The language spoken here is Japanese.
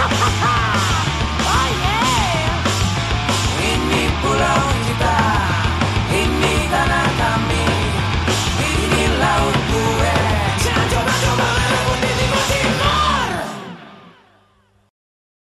ハハハ